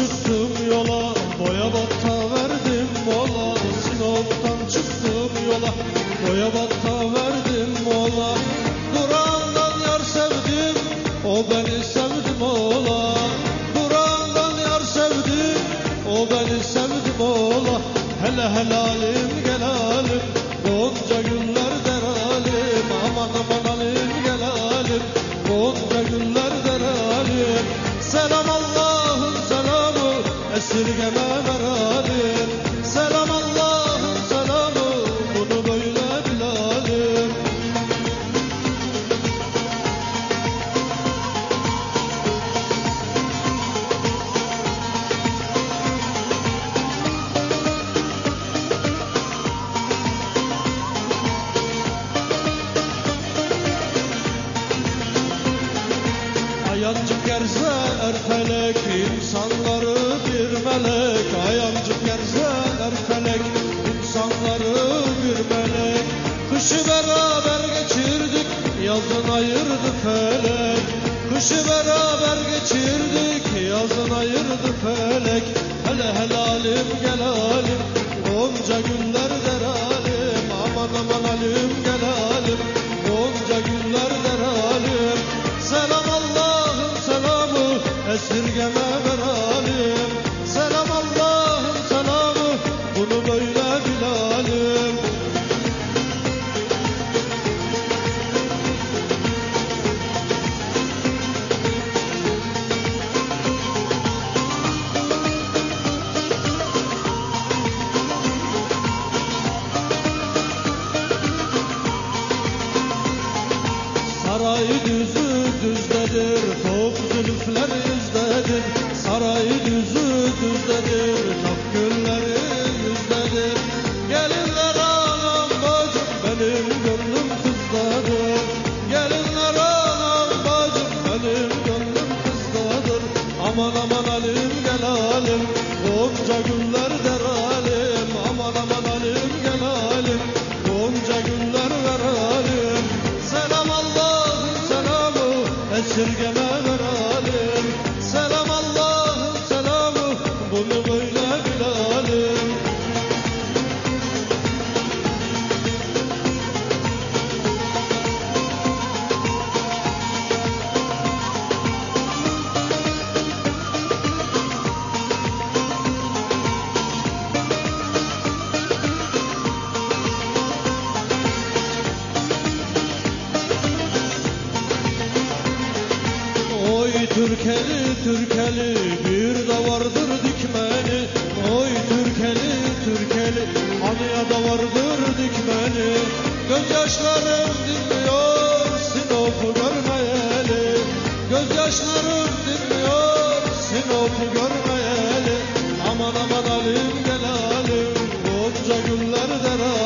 çıktım yola Boya batta verdim mola. Sinop'tan çıktım yola Boya batta verdim mola. Kur'an'dan yar sevdim O beni sevdi mola. Kur'an'dan yar sevdim O beni sevdi mola. Hele helali Esirgeme Ayancık gerze erfelek insanları bir melek. Ayancık gerze erfelek insanları bir melek. Kışı beraber geçirdik yazın ayırdı felek. Kışı beraber geçirdik yazın ayırdı felek. Hele helalim gelalim Gonca güller deralim esirgeme veralim Selam Allah'ın selamı. Bunu böyle bilalim Saray düzü düzdedir, top zülüfler yüzdedir. Saray düzü düzdedir, top gülleri yüzdedir. Gelinler anam bacım, benim gönlüm kızdadır. Gelinler anam bacım, benim gönlüm kızdadır. Aman aman alim gel alim, gonca güller deralim. Aman aman alim gel alim, gonca güller veralim. Selam Allah'ın selamı esirgeme böyle Türkeli Türkeli bir de vardır dikmeni Oy Türkeli Türkeli anıya da vardır dikmeni Gözyaşlarım dinmiyor Sinop'u görmeyeli. Gözyaşlarım dinmiyor Sinop'u görmeyeli. Aman aman alim gelalim Gonca güller derali